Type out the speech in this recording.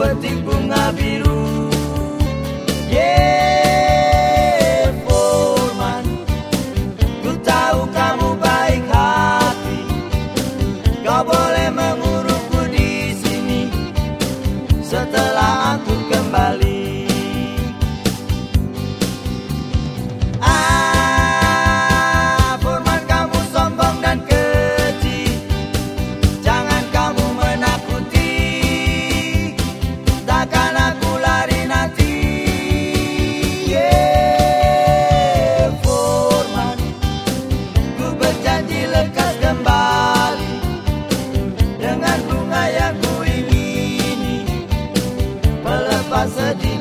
seperti bunga biru. Yeah, Foreman Ku tahu kamu baik hati. Kau boleh mengurungku di sini. Setelah aku kembali. Pasadena.